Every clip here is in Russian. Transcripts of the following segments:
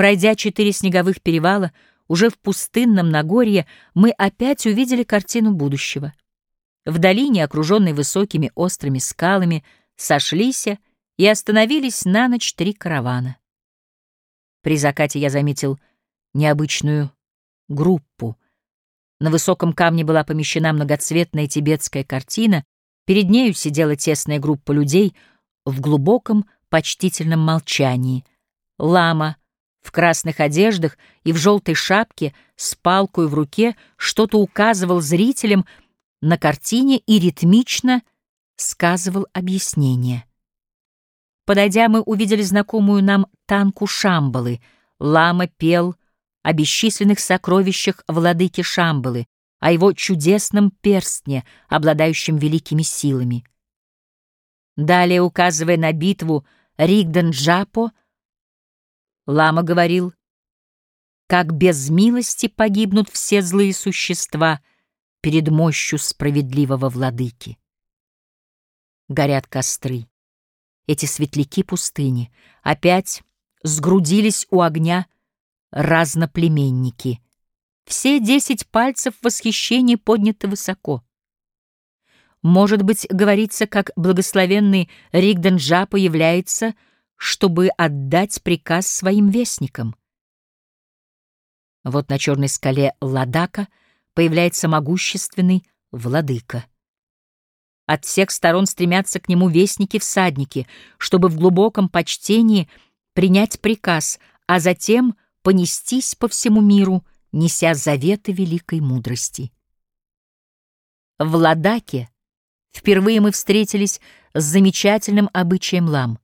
Пройдя четыре снеговых перевала, уже в пустынном Нагорье мы опять увидели картину будущего. В долине, окруженной высокими острыми скалами, сошлись и остановились на ночь три каравана. При закате я заметил необычную группу. На высоком камне была помещена многоцветная тибетская картина, перед нею сидела тесная группа людей в глубоком почтительном молчании. Лама в красных одеждах и в желтой шапке с палкой в руке что-то указывал зрителям на картине и ритмично сказывал объяснение. Подойдя, мы увидели знакомую нам танку Шамбалы. Лама пел о бесчисленных сокровищах владыки Шамбалы, о его чудесном перстне, обладающем великими силами. Далее, указывая на битву Ригден-Джапо, Лама говорил, «Как без милости погибнут все злые существа перед мощью справедливого владыки». Горят костры. Эти светляки пустыни опять сгрудились у огня разноплеменники. Все десять пальцев восхищения подняты высоко. Может быть, говорится, как благословенный Ригдан Джапа является, чтобы отдать приказ своим вестникам. Вот на черной скале Ладака появляется могущественный владыка. От всех сторон стремятся к нему вестники-всадники, чтобы в глубоком почтении принять приказ, а затем понестись по всему миру, неся заветы великой мудрости. В Ладаке впервые мы встретились с замечательным обычаем лам.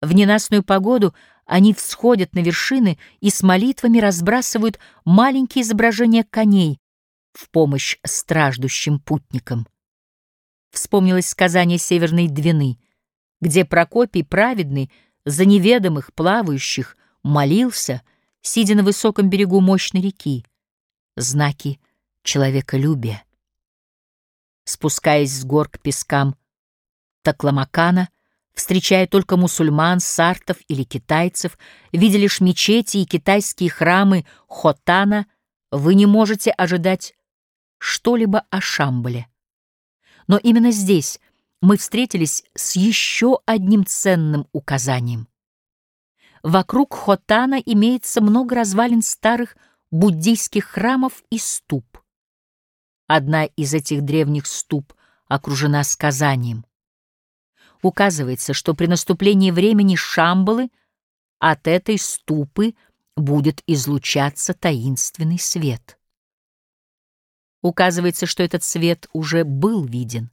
В ненастную погоду они всходят на вершины и с молитвами разбрасывают маленькие изображения коней в помощь страждущим путникам. Вспомнилось сказание Северной Двины, где Прокопий праведный за неведомых плавающих молился, сидя на высоком берегу мощной реки. Знаки человеколюбия. Спускаясь с гор к пескам Такламакана, встречая только мусульман, сартов или китайцев, видя лишь мечети и китайские храмы Хотана, вы не можете ожидать что-либо о Шамбале. Но именно здесь мы встретились с еще одним ценным указанием. Вокруг Хотана имеется много развалин старых буддийских храмов и ступ. Одна из этих древних ступ окружена сказанием. Указывается, что при наступлении времени Шамбалы от этой ступы будет излучаться таинственный свет. Указывается, что этот свет уже был виден.